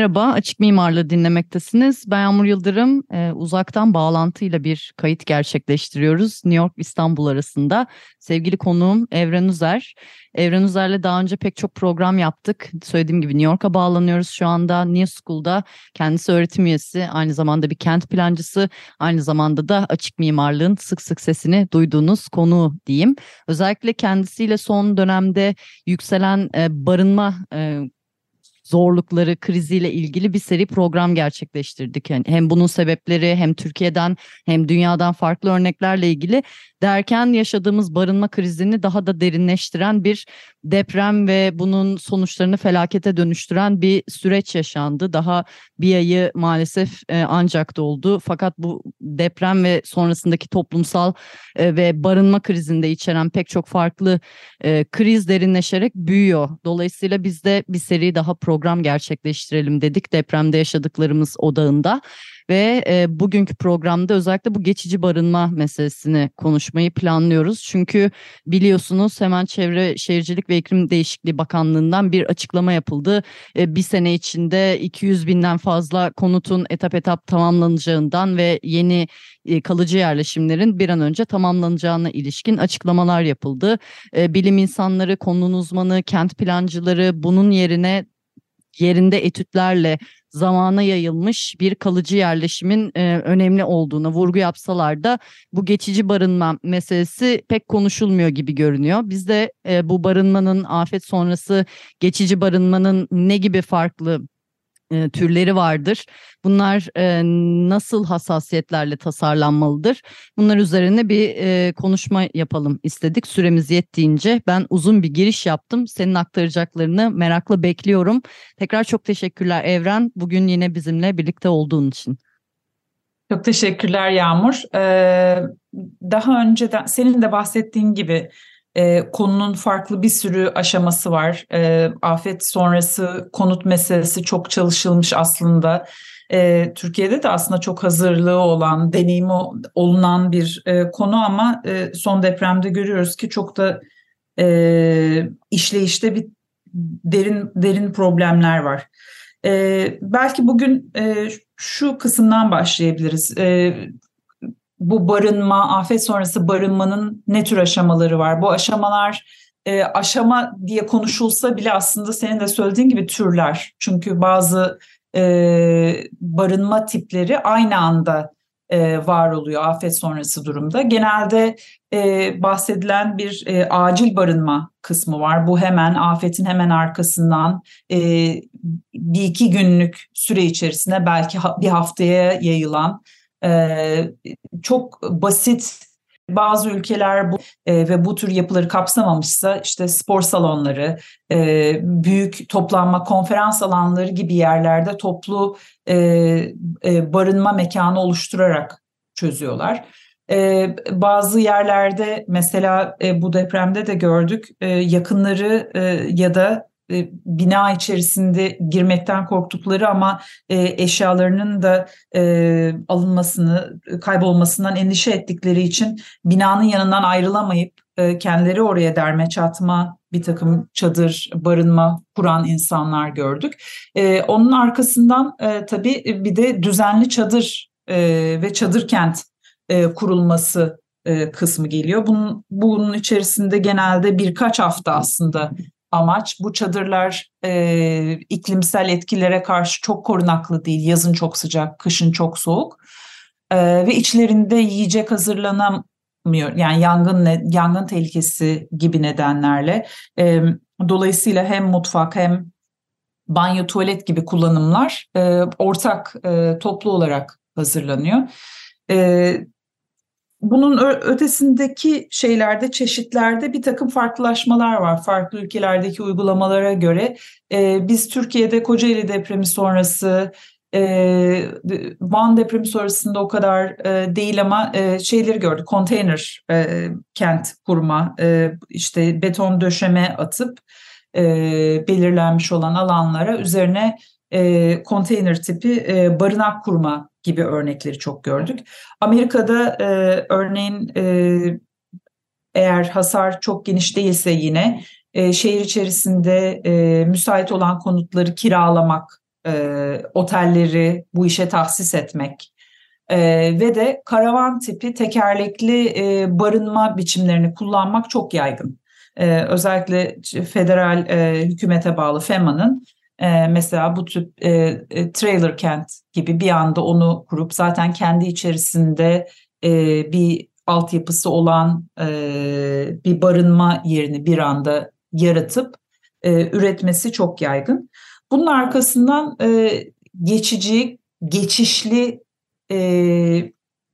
Merhaba, Açık Mimarlı dinlemektesiniz. Ben Yağmur Yıldırım. Ee, uzaktan bağlantıyla bir kayıt gerçekleştiriyoruz. New York, İstanbul arasında. Sevgili konuğum Evren Uzer. Evren Uzer'le daha önce pek çok program yaptık. Söylediğim gibi New York'a bağlanıyoruz şu anda. New School'da kendisi öğretim üyesi, aynı zamanda bir kent plancısı, aynı zamanda da açık mimarlığın sık sık sesini duyduğunuz konu diyeyim. Özellikle kendisiyle son dönemde yükselen e, barınma e, zorlukları, kriziyle ilgili bir seri program gerçekleştirdik. Yani hem bunun sebepleri hem Türkiye'den hem dünyadan farklı örneklerle ilgili derken yaşadığımız barınma krizini daha da derinleştiren bir deprem ve bunun sonuçlarını felakete dönüştüren bir süreç yaşandı. Daha bir ayı maalesef e, ancak doldu. Fakat bu deprem ve sonrasındaki toplumsal e, ve barınma krizinde içeren pek çok farklı e, kriz derinleşerek büyüyor. Dolayısıyla biz de bir seri daha program gerçekleştirelim dedik depremde yaşadıklarımız odağında ve e, bugünkü programda özellikle bu geçici barınma meselesini konuşmayı planlıyoruz. Çünkü biliyorsunuz hemen Çevre Şehircilik ve İklim Değişikliği Bakanlığı'ndan bir açıklama yapıldı. E, bir sene içinde 200 binden fazla konutun etap etap tamamlanacağından ve yeni e, kalıcı yerleşimlerin bir an önce tamamlanacağına ilişkin açıklamalar yapıldı. E, bilim insanları, konunun uzmanı, kent plancıları bunun yerine yerinde etütlerle zamana yayılmış bir kalıcı yerleşimin e, önemli olduğuna vurgu yapsalar da bu geçici barınma meselesi pek konuşulmuyor gibi görünüyor. Biz de e, bu barınmanın afet sonrası geçici barınmanın ne gibi farklı e, türleri vardır. Bunlar e, nasıl hassasiyetlerle tasarlanmalıdır? Bunlar üzerine bir e, konuşma yapalım istedik. Süremiz yettiğince ben uzun bir giriş yaptım. Senin aktaracaklarını merakla bekliyorum. Tekrar çok teşekkürler Evren. Bugün yine bizimle birlikte olduğun için. Çok teşekkürler Yağmur. Ee, daha önceden senin de bahsettiğin gibi e, konunun farklı bir sürü aşaması var. E, afet sonrası konut meselesi çok çalışılmış aslında. E, Türkiye'de de aslında çok hazırlığı olan, deneyimi olunan bir e, konu ama e, son depremde görüyoruz ki çok da e, işleyişte bir derin derin problemler var. E, belki bugün e, şu kısımdan başlayabiliriz. E, bu barınma, afet sonrası barınmanın ne tür aşamaları var? Bu aşamalar e, aşama diye konuşulsa bile aslında senin de söylediğin gibi türler. Çünkü bazı e, barınma tipleri aynı anda e, var oluyor afet sonrası durumda. Genelde e, bahsedilen bir e, acil barınma kısmı var. Bu hemen afetin hemen arkasından e, bir iki günlük süre içerisinde belki ha, bir haftaya yayılan e, çok basit bazı ülkeler bu e, ve bu tür yapıları kapsamamışsa işte spor salonları, e, büyük toplanma konferans alanları gibi yerlerde toplu e, e, barınma mekanı oluşturarak çözüyorlar. E, bazı yerlerde mesela e, bu depremde de gördük e, yakınları e, ya da e, bina içerisinde girmekten korktukları ama e, eşyalarının da e, alınmasını, kaybolmasından endişe ettikleri için binanın yanından ayrılamayıp kendileri oraya derme çatma bir takım çadır, barınma kuran insanlar gördük. Onun arkasından e, tabii bir de düzenli çadır ve çadır kent kurulması kısmı geliyor. Bunun, bunun içerisinde genelde birkaç hafta aslında amaç. Bu çadırlar e, iklimsel etkilere karşı çok korunaklı değil. Yazın çok sıcak, kışın çok soğuk. E, ve içlerinde yiyecek hazırlanamıyor. Yani yangın yangın tehlikesi gibi nedenlerle. E, dolayısıyla hem mutfak hem banyo, tuvalet gibi kullanımlar e, ortak, e, toplu olarak hazırlanıyor. E, bunun ötesindeki şeylerde, çeşitlerde bir takım farklılaşmalar var. Farklı ülkelerdeki uygulamalara göre. Ee, biz Türkiye'de Kocaeli depremi sonrası, e, Van depremi sonrasında o kadar e, değil ama e, şeyleri gördük. Konteyner e, kent kurma, e, işte beton döşeme atıp e, belirlenmiş olan alanlara üzerine e, tipi e, barınak kurma gibi örnekleri çok gördük. Amerika'da e, örneğin e, eğer hasar çok geniş değilse yine e, şehir içerisinde e, müsait olan konutları kiralamak, e, otelleri bu işe tahsis etmek e, ve de karavan tipi tekerlekli e, barınma biçimlerini kullanmak çok yaygın. E, özellikle federal e, hükümete bağlı FEMA'nın e, mesela bu tip e, e, trailer kent gibi bir anda onu kurup zaten kendi içerisinde e, bir altyapısı olan e, bir barınma yerini bir anda yaratıp e, üretmesi çok yaygın. Bunun arkasından e, geçici, geçişli e,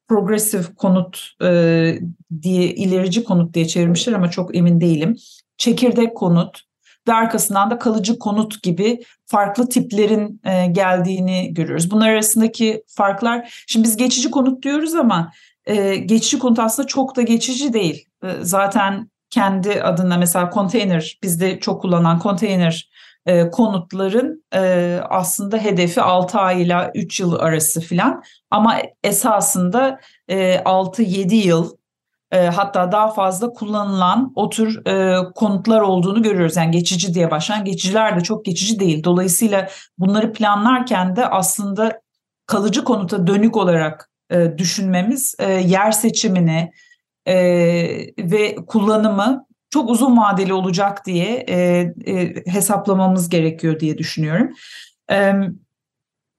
progresif konut e, diye ilerici konut diye çevirmişler ama çok emin değilim. Çekirdek konut, ve arkasından da kalıcı konut gibi farklı tiplerin e, geldiğini görüyoruz. Bunlar arasındaki farklar, şimdi biz geçici konut diyoruz ama e, geçici konut aslında çok da geçici değil. E, zaten kendi adına mesela konteyner, bizde çok kullanılan konteyner e, konutların e, aslında hedefi 6 ay ile 3 yıl arası filan ama esasında e, 6-7 yıl e, hatta daha fazla kullanılan o tür e, konutlar olduğunu görüyoruz. Yani geçici diye başlayan geçiciler de çok geçici değil. Dolayısıyla bunları planlarken de aslında kalıcı konuta dönük olarak e, düşünmemiz e, yer seçimini e, ve kullanımı çok uzun vadeli olacak diye e, e, hesaplamamız gerekiyor diye düşünüyorum. E,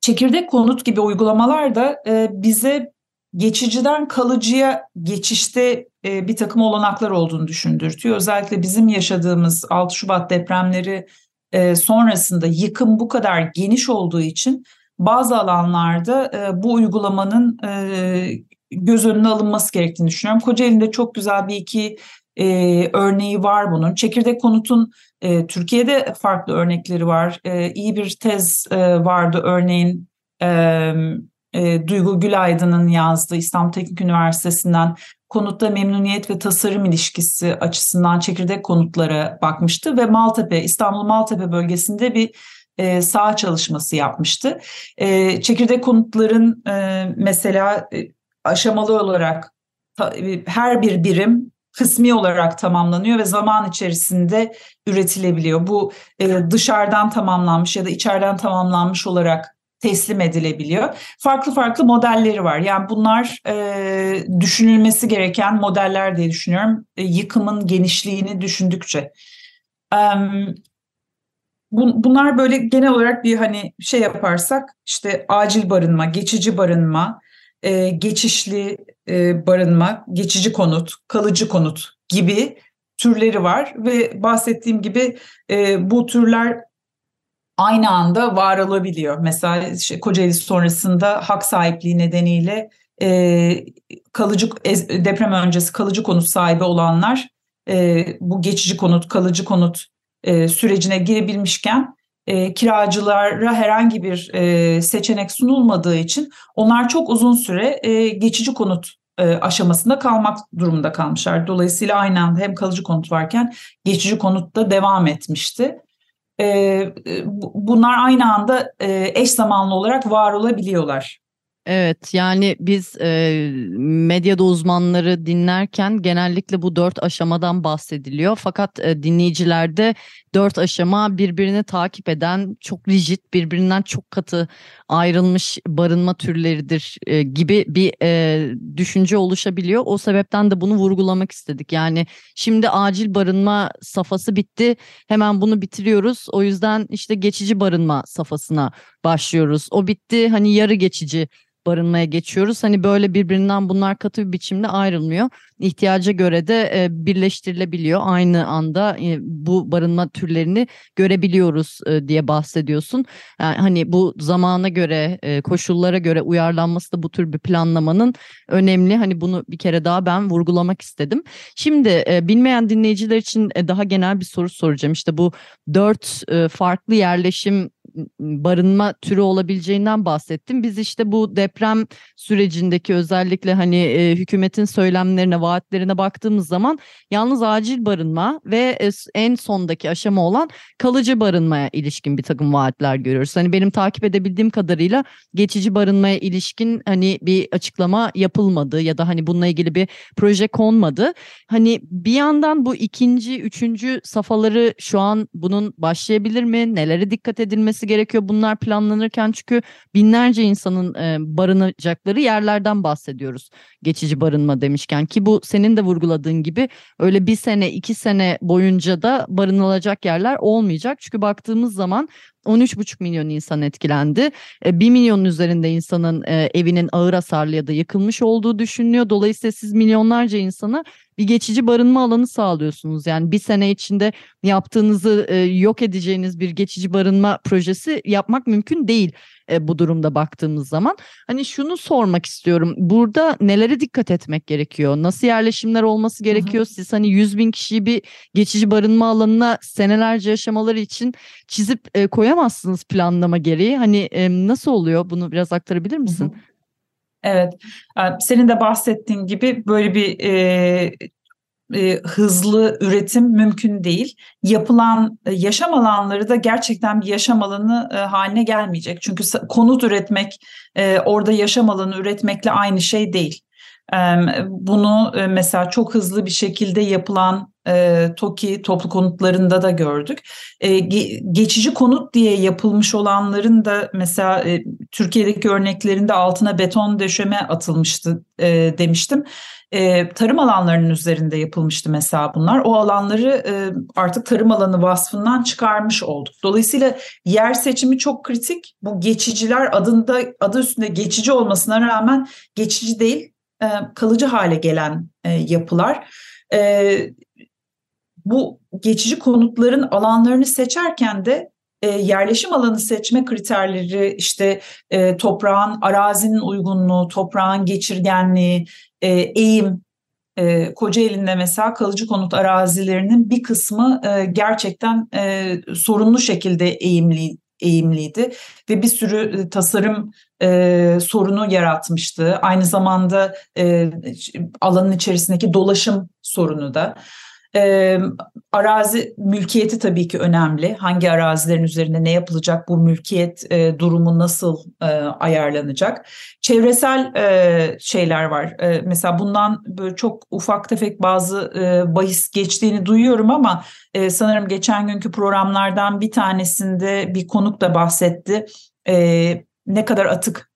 çekirdek konut gibi uygulamalar da e, bize geçiciden kalıcıya geçişte e, bir takım olanaklar olduğunu düşündürtüyor. Özellikle bizim yaşadığımız 6 Şubat depremleri e, sonrasında yıkım bu kadar geniş olduğu için bazı alanlarda e, bu uygulamanın e, göz önüne alınması gerektiğini düşünüyorum. Kocaeli'nde çok güzel bir iki e, örneği var bunun. Çekirdek konutun e, Türkiye'de farklı örnekleri var. E, iyi bir tez e, vardı örneğin e, e, Duygu Gülaydın'ın yazdığı İstanbul Teknik Üniversitesi'nden konutta memnuniyet ve tasarım ilişkisi açısından çekirdek konutlara bakmıştı ve Maltepe, İstanbul Maltepe bölgesinde bir e, sağ çalışması yapmıştı. E, çekirdek konutların e, mesela e, aşamalı olarak ta, e, her bir birim kısmi olarak tamamlanıyor ve zaman içerisinde üretilebiliyor. Bu e, dışarıdan tamamlanmış ya da içeriden tamamlanmış olarak teslim edilebiliyor. Farklı farklı modelleri var. Yani bunlar e, düşünülmesi gereken modeller diye düşünüyorum. E, yıkımın genişliğini düşündükçe. E, bu, bunlar böyle genel olarak bir hani şey yaparsak işte acil barınma, geçici barınma, e, geçişli e, barınma, geçici konut, kalıcı konut gibi türleri var ve bahsettiğim gibi e, bu türler aynı anda var olabiliyor. Mesela işte Kocaeli sonrasında hak sahipliği nedeniyle e, kalıcı deprem öncesi kalıcı konut sahibi olanlar e, bu geçici konut, kalıcı konut e, sürecine girebilmişken e, kiracılara herhangi bir e, seçenek sunulmadığı için onlar çok uzun süre e, geçici konut e, aşamasında kalmak durumunda kalmışlar. Dolayısıyla aynı anda hem kalıcı konut varken geçici konut da devam etmişti. E, bunlar aynı anda e, eş zamanlı olarak var olabiliyorlar. Evet yani biz e, medyada uzmanları dinlerken genellikle bu dört aşamadan bahsediliyor. Fakat e, dinleyicilerde dört aşama birbirini takip eden çok rigid birbirinden çok katı ayrılmış barınma türleridir e, gibi bir e, düşünce oluşabiliyor. O sebepten de bunu vurgulamak istedik. Yani şimdi acil barınma safhası bitti hemen bunu bitiriyoruz. O yüzden işte geçici barınma safhasına başlıyoruz. O bitti hani yarı geçici barınmaya geçiyoruz. Hani böyle birbirinden bunlar katı bir biçimde ayrılmıyor. İhtiyaca göre de e, birleştirilebiliyor. Aynı anda e, bu barınma türlerini görebiliyoruz e, diye bahsediyorsun. Yani hani bu zamana göre, koşullara göre uyarlanması da bu tür bir planlamanın önemli. Hani bunu bir kere daha ben vurgulamak istedim. Şimdi bilmeyen dinleyiciler için daha genel bir soru soracağım. İşte bu dört farklı yerleşim barınma türü olabileceğinden bahsettim. Biz işte bu deprem sürecindeki özellikle hani e, hükümetin söylemlerine, vaatlerine baktığımız zaman yalnız acil barınma ve e, en sondaki aşama olan kalıcı barınmaya ilişkin bir takım vaatler görüyoruz. Hani benim takip edebildiğim kadarıyla geçici barınmaya ilişkin hani bir açıklama yapılmadı ya da hani bununla ilgili bir proje konmadı. Hani bir yandan bu ikinci, üçüncü safhaları şu an bunun başlayabilir mi? Nelere dikkat edilmesi gerekiyor bunlar planlanırken? Çünkü binlerce insanın e, barınacakları yerlerden bahsediyoruz. Geçici barınma demişken ki bu senin de vurguladığın gibi öyle bir sene iki sene boyunca da barınılacak yerler olmayacak. Çünkü baktığımız zaman 13,5 milyon insan etkilendi. 1 milyonun üzerinde insanın e, evinin ağır hasarlı ya da yıkılmış olduğu düşünülüyor. Dolayısıyla siz milyonlarca insana bir geçici barınma alanı sağlıyorsunuz. Yani bir sene içinde yaptığınızı e, yok edeceğiniz bir geçici barınma projesi yapmak mümkün değil e, bu durumda baktığımız zaman. Hani şunu sormak istiyorum. Burada nelere dikkat etmek gerekiyor? Nasıl yerleşimler olması gerekiyor? Hı hı. Siz hani 100 bin kişiyi bir geçici barınma alanına senelerce yaşamaları için çizip e, koyamazsınız planlama gereği. Hani e, nasıl oluyor? Bunu biraz aktarabilir misin? Hı hı. Evet, senin de bahsettiğin gibi böyle bir e, e, hızlı üretim mümkün değil. Yapılan e, yaşam alanları da gerçekten bir yaşam alanı e, haline gelmeyecek. Çünkü konut üretmek, e, orada yaşam alanı üretmekle aynı şey değil. E, bunu e, mesela çok hızlı bir şekilde yapılan e, TOKİ toplu konutlarında da gördük. E, ge, geçici konut diye yapılmış olanların da mesela e, Türkiye'deki örneklerinde altına beton döşeme atılmıştı e, demiştim. E, tarım alanlarının üzerinde yapılmıştı mesela bunlar. O alanları e, artık tarım alanı vasfından çıkarmış olduk. Dolayısıyla yer seçimi çok kritik. Bu geçiciler adında adı üstünde geçici olmasına rağmen geçici değil, e, kalıcı hale gelen e, yapılar. E, bu geçici konutların alanlarını seçerken de e, yerleşim alanı seçme kriterleri işte e, toprağın arazinin uygunluğu, toprağın geçirgenliği, e, eğim, e, Kocaeli'nde mesela kalıcı konut arazilerinin bir kısmı e, gerçekten e, sorunlu şekilde eğimli eğimliydi ve bir sürü e, tasarım e, sorunu yaratmıştı. Aynı zamanda e, alanın içerisindeki dolaşım sorunu da. E, arazi mülkiyeti tabii ki önemli. Hangi arazilerin üzerinde ne yapılacak, bu mülkiyet e, durumu nasıl e, ayarlanacak? Çevresel e, şeyler var. E, mesela bundan böyle çok ufak tefek bazı e, bahis geçtiğini duyuyorum ama e, sanırım geçen günkü programlardan bir tanesinde bir konuk da bahsetti. E, ne kadar atık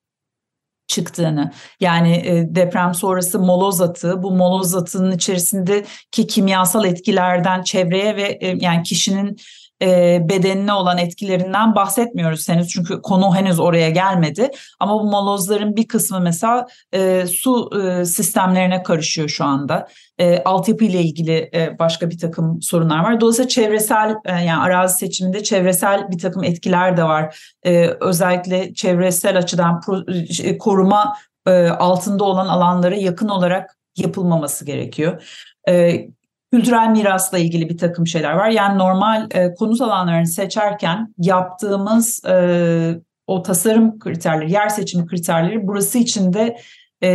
çıktığını. Yani e, deprem sonrası moloz atığı bu moloz atığının içerisindeki kimyasal etkilerden çevreye ve e, yani kişinin e, bedenine olan etkilerinden bahsetmiyoruz henüz çünkü konu henüz oraya gelmedi. Ama bu molozların bir kısmı mesela e, su e, sistemlerine karışıyor şu anda. E, altyapı ile ilgili e, başka bir takım sorunlar var. Dolayısıyla çevresel e, yani arazi seçiminde çevresel bir takım etkiler de var. E, özellikle çevresel açıdan pro, e, koruma e, altında olan alanlara yakın olarak yapılmaması gerekiyor. E, kültürel mirasla ilgili bir takım şeyler var. Yani normal e, konut alanlarını seçerken yaptığımız e, o tasarım kriterleri, yer seçimi kriterleri burası için de e,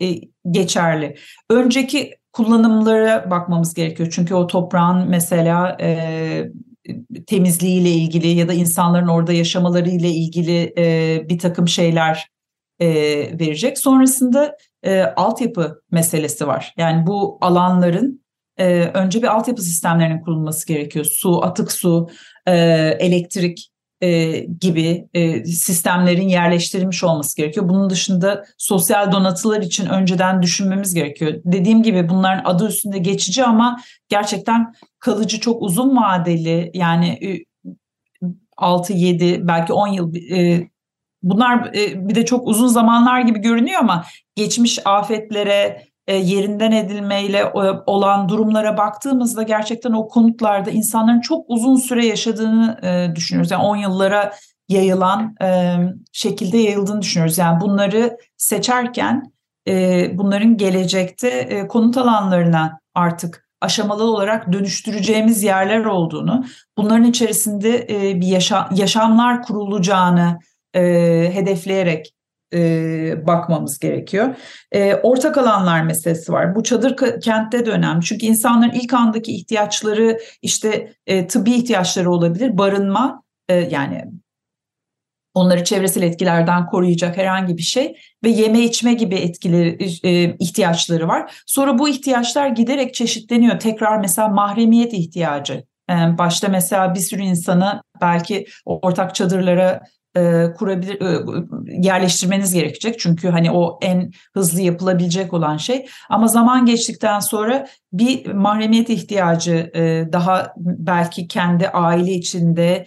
e, geçerli. Önceki kullanımlara bakmamız gerekiyor. Çünkü o toprağın mesela e, temizliğiyle ilgili ya da insanların orada yaşamaları ilgili e, bir takım şeyler e, verecek. Sonrasında e, altyapı meselesi var. Yani bu alanların e, önce bir altyapı sistemlerinin kurulması gerekiyor. Su, atık su, e, elektrik e, gibi e, sistemlerin yerleştirilmiş olması gerekiyor. Bunun dışında sosyal donatılar için önceden düşünmemiz gerekiyor. Dediğim gibi bunların adı üstünde geçici ama gerçekten kalıcı çok uzun vadeli yani 6-7 belki 10 yıl e, bunlar e, bir de çok uzun zamanlar gibi görünüyor ama geçmiş afetlere yerinden edilmeyle e, olan durumlara baktığımızda gerçekten o konutlarda insanların çok uzun süre yaşadığını e, düşünüyoruz. Yani 10 yıllara yayılan e, şekilde yayıldığını düşünüyoruz. Yani bunları seçerken e, bunların gelecekte e, konut alanlarına artık aşamalı olarak dönüştüreceğimiz yerler olduğunu, bunların içerisinde e, bir yaşa, yaşamlar kurulacağını e, hedefleyerek e, bakmamız gerekiyor. E, ortak alanlar meselesi var. Bu çadır kentte de önemli. Çünkü insanların ilk andaki ihtiyaçları işte e, tıbbi ihtiyaçları olabilir. Barınma e, yani onları çevresel etkilerden koruyacak herhangi bir şey ve yeme içme gibi etkileri e, ihtiyaçları var. Sonra bu ihtiyaçlar giderek çeşitleniyor. Tekrar mesela mahremiyet ihtiyacı. Yani başta mesela bir sürü insanı belki ortak çadırlara e, kurabilir e, yerleştirmeniz gerekecek çünkü hani o en hızlı yapılabilecek olan şey ama zaman geçtikten sonra bir mahremiyet ihtiyacı e, daha belki kendi aile içinde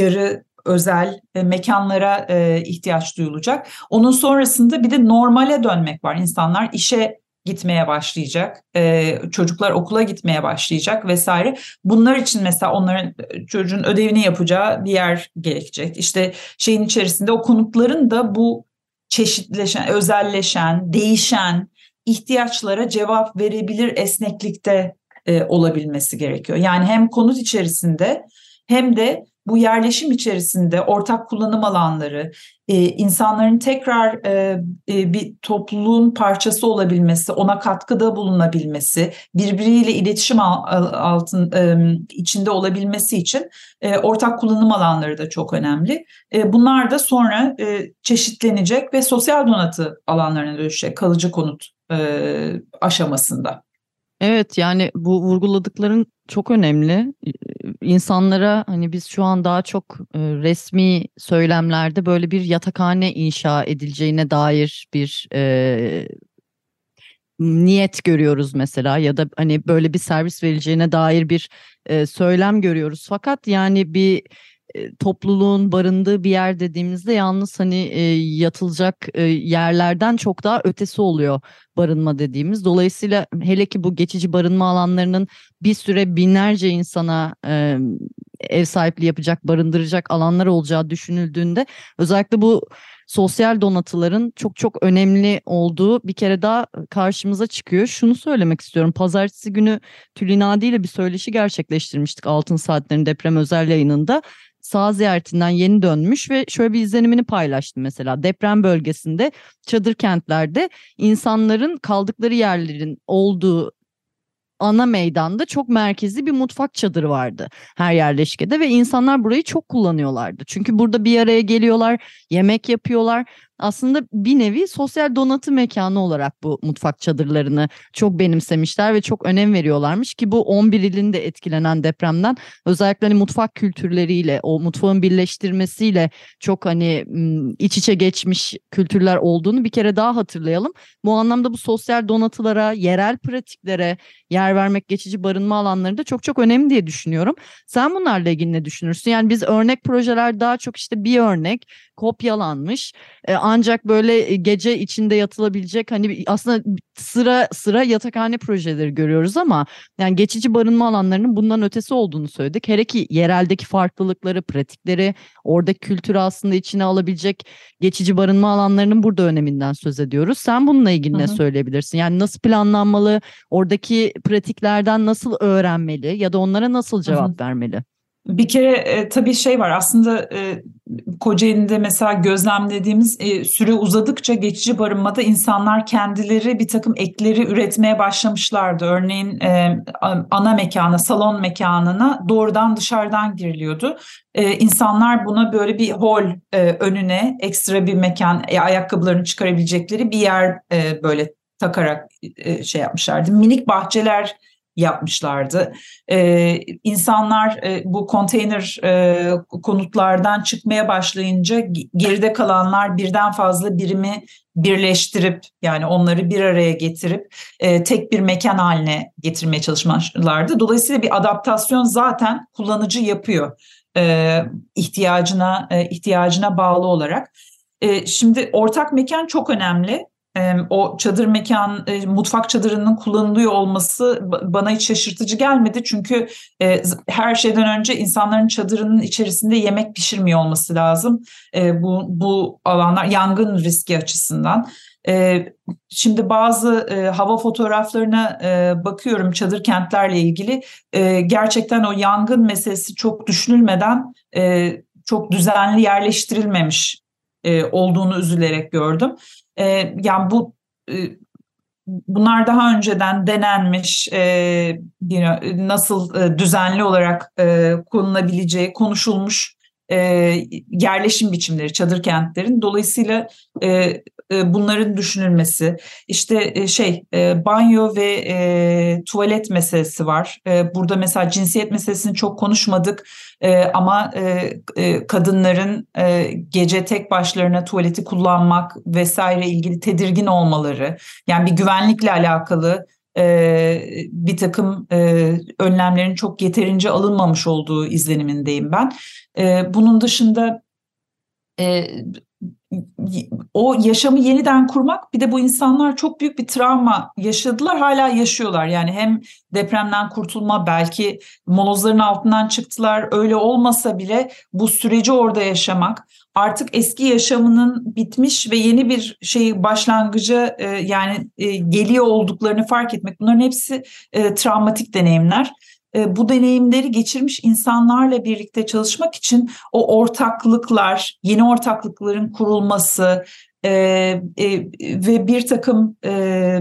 yarı özel e, mekanlara ihtiyaç duyulacak. Onun sonrasında bir de normale dönmek var. İnsanlar işe gitmeye başlayacak. Ee, çocuklar okula gitmeye başlayacak vesaire. Bunlar için mesela onların e, çocuğun ödevini yapacağı bir yer gerekecek. İşte şeyin içerisinde o konutların da bu çeşitleşen, özelleşen, değişen ihtiyaçlara cevap verebilir esneklikte e, olabilmesi gerekiyor. Yani hem konut içerisinde hem de bu yerleşim içerisinde ortak kullanım alanları, e, insanların tekrar e, e, bir topluluğun parçası olabilmesi, ona katkıda bulunabilmesi, birbiriyle iletişim altın içinde olabilmesi için ortak kullanım alanları da çok önemli. Bunlar da sonra çeşitlenecek ve sosyal donatı alanlarına dönüşecek kalıcı konut aşamasında. Evet yani bu vurguladıkların çok önemli. İnsanlara hani biz şu an daha çok resmi söylemlerde böyle bir yatakhane inşa edileceğine dair bir e, niyet görüyoruz mesela ya da hani böyle bir servis verileceğine dair bir e, söylem görüyoruz. Fakat yani bir e, topluluğun barındığı bir yer dediğimizde yalnız hani e, yatılacak e, yerlerden çok daha ötesi oluyor barınma dediğimiz. Dolayısıyla hele ki bu geçici barınma alanlarının bir süre binlerce insana e, ev sahipliği yapacak, barındıracak alanlar olacağı düşünüldüğünde özellikle bu sosyal donatıların çok çok önemli olduğu bir kere daha karşımıza çıkıyor. Şunu söylemek istiyorum. Pazartesi günü Tülinadi ile bir söyleşi gerçekleştirmiştik Altın Saatlerin deprem özel yayınında sağ ziyaretinden yeni dönmüş ve şöyle bir izlenimini paylaştı mesela. Deprem bölgesinde çadır kentlerde insanların kaldıkları yerlerin olduğu ana meydanda çok merkezi bir mutfak çadırı vardı her yerleşkede ve insanlar burayı çok kullanıyorlardı. Çünkü burada bir araya geliyorlar, yemek yapıyorlar aslında bir nevi sosyal donatı mekanı olarak bu mutfak çadırlarını çok benimsemişler ve çok önem veriyorlarmış ki bu 11 ilin de etkilenen depremden özellikle hani mutfak kültürleriyle o mutfağın birleştirmesiyle çok hani iç içe geçmiş kültürler olduğunu bir kere daha hatırlayalım. Bu anlamda bu sosyal donatılara, yerel pratiklere yer vermek, geçici barınma alanlarında çok çok önemli diye düşünüyorum. Sen bunlarla ilgili ne düşünürsün? Yani biz örnek projeler daha çok işte bir örnek kopyalanmış. E, ancak böyle gece içinde yatılabilecek hani aslında sıra sıra yatakhane projeleri görüyoruz ama yani geçici barınma alanlarının bundan ötesi olduğunu söyledik. Hele ki yereldeki farklılıkları, pratikleri, oradaki kültürü aslında içine alabilecek geçici barınma alanlarının burada öneminden söz ediyoruz. Sen bununla ilgili Hı-hı. ne söyleyebilirsin? Yani nasıl planlanmalı? Oradaki pratiklerden nasıl öğrenmeli ya da onlara nasıl cevap Hı-hı. vermeli? Bir kere e, tabii şey var aslında e, Kocaeli'nde mesela gözlemlediğimiz e, süre uzadıkça geçici barınmada insanlar kendileri bir takım ekleri üretmeye başlamışlardı. Örneğin e, ana mekana, salon mekanına doğrudan dışarıdan giriliyordu. E, insanlar buna böyle bir hol e, önüne ekstra bir mekan, e, ayakkabılarını çıkarabilecekleri bir yer e, böyle takarak e, şey yapmışlardı. Minik bahçeler yapmışlardı. Ee, insanlar e, bu konteyner e, konutlardan çıkmaya başlayınca geride kalanlar birden fazla birimi birleştirip yani onları bir araya getirip e, tek bir mekan haline getirmeye çalışmışlardı. Dolayısıyla bir adaptasyon zaten kullanıcı yapıyor e, ihtiyacına e, ihtiyacına bağlı olarak. E, şimdi ortak mekan çok önemli o çadır mekan, e, mutfak çadırının kullanılıyor olması bana hiç şaşırtıcı gelmedi. Çünkü e, her şeyden önce insanların çadırının içerisinde yemek pişirmiyor olması lazım. E, bu, bu alanlar yangın riski açısından. Şimdi bazı hava fotoğraflarına bakıyorum çadır kentlerle ilgili. Gerçekten o yangın meselesi çok düşünülmeden çok düzenli yerleştirilmemiş olduğunu üzülerek gördüm. E, yani bu e, bunlar daha önceden denenmiş, e, you know, nasıl e, düzenli olarak e, konulabileceği konuşulmuş e, yerleşim biçimleri çadır kentlerin. Dolayısıyla e, e, bunların düşünülmesi, işte e, şey e, banyo ve e, tuvalet meselesi var. E, burada mesela cinsiyet meselesini çok konuşmadık e, ama e, e, kadınların e, gece tek başlarına tuvaleti kullanmak vesaire ilgili tedirgin olmaları, yani bir güvenlikle alakalı e, bir takım e, önlemlerin çok yeterince alınmamış olduğu izlenimindeyim ben. E, bunun dışında e, o yaşamı yeniden kurmak bir de bu insanlar çok büyük bir travma yaşadılar hala yaşıyorlar. Yani hem depremden kurtulma belki molozların altından çıktılar. Öyle olmasa bile bu süreci orada yaşamak artık eski yaşamının bitmiş ve yeni bir şey başlangıcı e, yani e, geliyor olduklarını fark etmek bunların hepsi e, travmatik deneyimler bu deneyimleri geçirmiş insanlarla birlikte çalışmak için o ortaklıklar, yeni ortaklıkların kurulması e, e, ve bir takım e,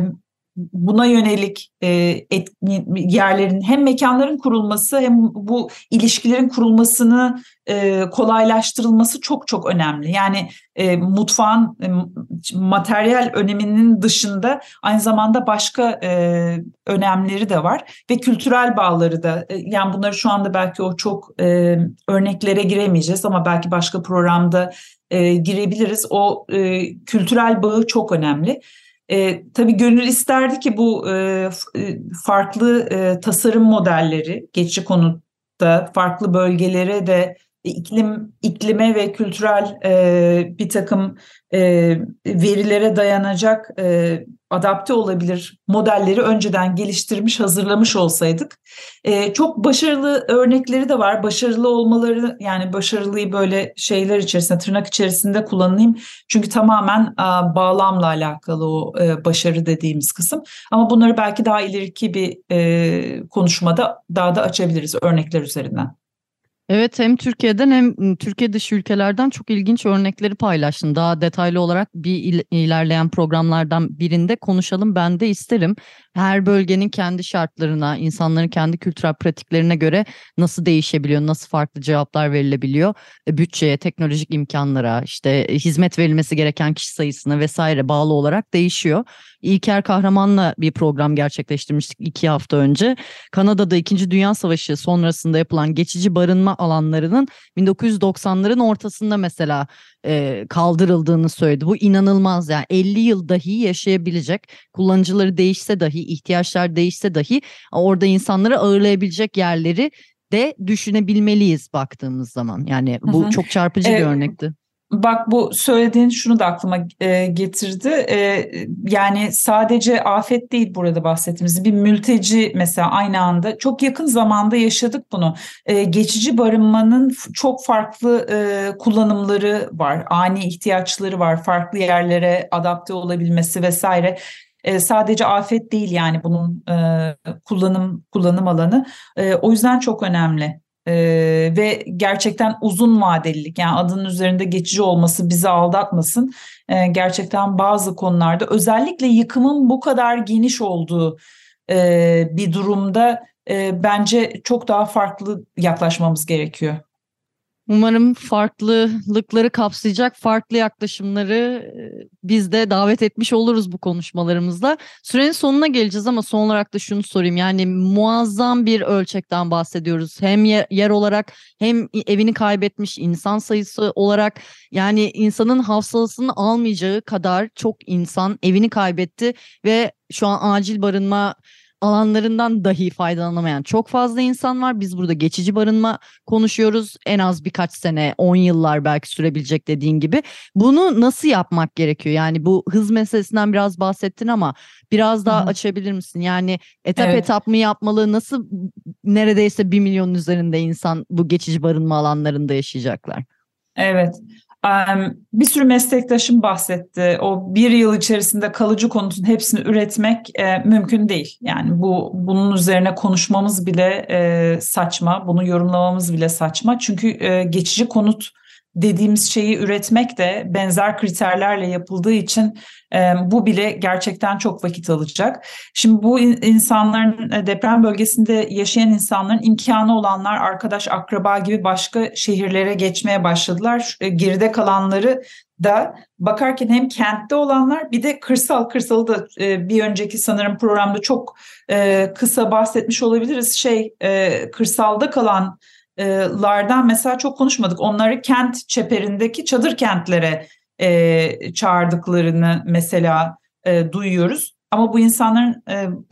buna yönelik e, et, yerlerin hem mekanların kurulması hem bu ilişkilerin kurulmasını e, kolaylaştırılması çok çok önemli. Yani e, mutfağın e, materyal öneminin dışında aynı zamanda başka e, önemleri de var ve kültürel bağları da. E, yani bunları şu anda belki o çok e, örneklere giremeyeceğiz ama belki başka programda e, girebiliriz. O e, kültürel bağı çok önemli. E, tabii gönül isterdi ki bu e, e, farklı e, tasarım modelleri geçici konutta farklı bölgelere de iklim iklime ve kültürel e, bir takım e, verilere dayanacak e, adapte olabilir modelleri önceden geliştirmiş hazırlamış olsaydık. E, çok başarılı örnekleri de var. Başarılı olmaları yani başarılıyı böyle şeyler içerisinde tırnak içerisinde kullanayım. Çünkü tamamen a, bağlamla alakalı o e, başarı dediğimiz kısım. Ama bunları belki daha ileriki bir e, konuşmada daha da açabiliriz örnekler üzerinden. Evet hem Türkiye'den hem Türkiye dışı ülkelerden çok ilginç örnekleri paylaştın. Daha detaylı olarak bir ilerleyen programlardan birinde konuşalım ben de isterim. Her bölgenin kendi şartlarına, insanların kendi kültürel pratiklerine göre nasıl değişebiliyor, nasıl farklı cevaplar verilebiliyor. E, bütçeye, teknolojik imkanlara, işte hizmet verilmesi gereken kişi sayısına vesaire bağlı olarak değişiyor. İlker Kahraman'la bir program gerçekleştirmiştik iki hafta önce. Kanada'da 2. Dünya Savaşı sonrasında yapılan geçici barınma alanlarının 1990'ların ortasında mesela e, kaldırıldığını söyledi. Bu inanılmaz yani 50 yıl dahi yaşayabilecek kullanıcıları değişse dahi ihtiyaçlar değişse dahi orada insanları ağırlayabilecek yerleri de düşünebilmeliyiz baktığımız zaman. Yani bu hı hı. çok çarpıcı bir örnekti. Bak bu söylediğin şunu da aklıma e, getirdi. E, yani sadece afet değil burada bahsettiğimiz bir mülteci mesela aynı anda çok yakın zamanda yaşadık bunu. E, geçici barınmanın çok farklı e, kullanımları var. Ani ihtiyaçları var. Farklı yerlere adapte olabilmesi vesaire. E, sadece afet değil yani bunun e, kullanım kullanım alanı. E, o yüzden çok önemli. Ee, ve gerçekten uzun vadelilik yani adının üzerinde geçici olması bizi aldatmasın. Ee, gerçekten bazı konularda özellikle yıkımın bu kadar geniş olduğu e, bir durumda e, bence çok daha farklı yaklaşmamız gerekiyor. Umarım farklılıkları kapsayacak farklı yaklaşımları biz de davet etmiş oluruz bu konuşmalarımızda. Sürenin sonuna geleceğiz ama son olarak da şunu sorayım. Yani muazzam bir ölçekten bahsediyoruz. Hem yer, yer olarak hem evini kaybetmiş insan sayısı olarak yani insanın hafsalasını almayacağı kadar çok insan evini kaybetti ve şu an acil barınma alanlarından dahi faydalanamayan çok fazla insan var. Biz burada geçici barınma konuşuyoruz. En az birkaç sene, 10 yıllar belki sürebilecek dediğin gibi. Bunu nasıl yapmak gerekiyor? Yani bu hız meselesinden biraz bahsettin ama biraz daha Hı-hı. açabilir misin? Yani etap evet. etap mı yapmalı? Nasıl neredeyse bir milyonun üzerinde insan bu geçici barınma alanlarında yaşayacaklar? Evet. Bir sürü meslektaşım bahsetti. O bir yıl içerisinde kalıcı konutun hepsini üretmek e, mümkün değil. Yani bu bunun üzerine konuşmamız bile e, saçma, bunu yorumlamamız bile saçma. Çünkü e, geçici konut dediğimiz şeyi üretmek de benzer kriterlerle yapıldığı için e, bu bile gerçekten çok vakit alacak. Şimdi bu insanların e, deprem bölgesinde yaşayan insanların imkanı olanlar arkadaş akraba gibi başka şehirlere geçmeye başladılar. E, geride kalanları da bakarken hem kentte olanlar bir de kırsal kırsalı da e, bir önceki sanırım programda çok e, kısa bahsetmiş olabiliriz. Şey e, kırsalda kalan lardan mesela çok konuşmadık. Onları kent çeperindeki çadır kentlere e, çağırdıklarını mesela e, duyuyoruz. Ama bu insanların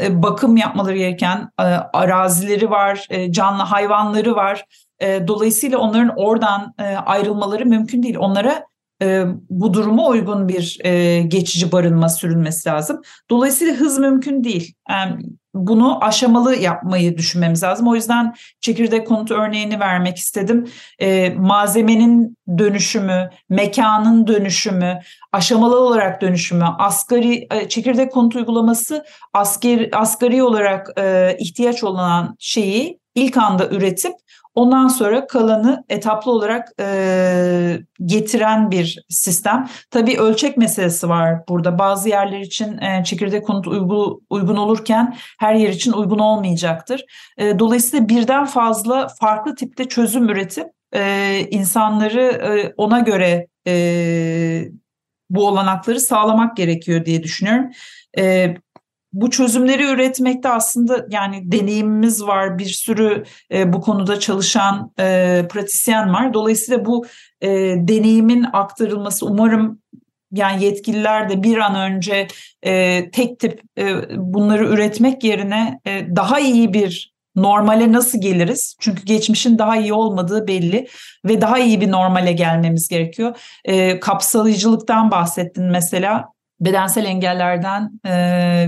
e, bakım yapmaları gereken e, arazileri var, e, canlı hayvanları var. E, dolayısıyla onların oradan e, ayrılmaları mümkün değil. Onlara e, bu duruma uygun bir e, geçici barınma sürülmesi lazım. Dolayısıyla hız mümkün değil. Yani bunu aşamalı yapmayı düşünmemiz lazım. O yüzden çekirdek konut örneğini vermek istedim. E, malzemenin dönüşümü, mekanın dönüşümü, aşamalı olarak dönüşümü, asgari e, çekirdek konut uygulaması asgari, asgari olarak e, ihtiyaç olan şeyi ilk anda üretip Ondan sonra kalanı etaplı olarak e, getiren bir sistem. Tabii ölçek meselesi var burada. Bazı yerler için e, çekirdek konut uygun, uygun olurken her yer için uygun olmayacaktır. E, dolayısıyla birden fazla farklı tipte çözüm üretip e, insanları e, ona göre e, bu olanakları sağlamak gerekiyor diye düşünüyorum. E, bu çözümleri üretmekte aslında yani deneyimimiz var. Bir sürü e, bu konuda çalışan e, pratisyen var. Dolayısıyla bu e, deneyimin aktarılması umarım yani yetkililer de bir an önce e, tek tip e, bunları üretmek yerine e, daha iyi bir normale nasıl geliriz? Çünkü geçmişin daha iyi olmadığı belli ve daha iyi bir normale gelmemiz gerekiyor. E, kapsayıcılıktan bahsettin mesela bedensel engellerden e,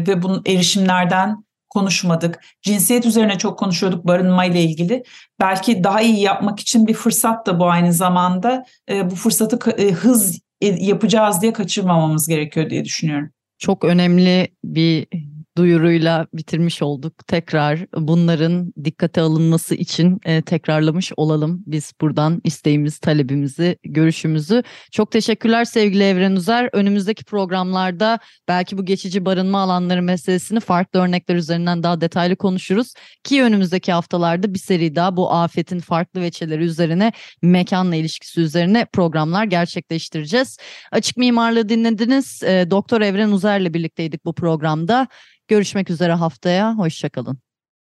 ve bunun erişimlerden konuşmadık. Cinsiyet üzerine çok konuşuyorduk barınma ile ilgili. Belki daha iyi yapmak için bir fırsat da bu aynı zamanda. E, bu fırsatı e, hız yapacağız diye kaçırmamamız gerekiyor diye düşünüyorum. Çok önemli bir duyuruyla bitirmiş olduk. Tekrar bunların dikkate alınması için e, tekrarlamış olalım biz buradan isteğimiz, talebimizi, görüşümüzü. Çok teşekkürler sevgili Evren Üzer. Önümüzdeki programlarda belki bu geçici barınma alanları meselesini farklı örnekler üzerinden daha detaylı konuşuruz. Ki önümüzdeki haftalarda bir seri daha bu afetin farklı veçeleri üzerine mekanla ilişkisi üzerine programlar gerçekleştireceğiz. Açık Mimarlığı dinlediniz. E, Doktor Evren Uzer'le birlikteydik bu programda. Görüşmek üzere haftaya. Hoşçakalın.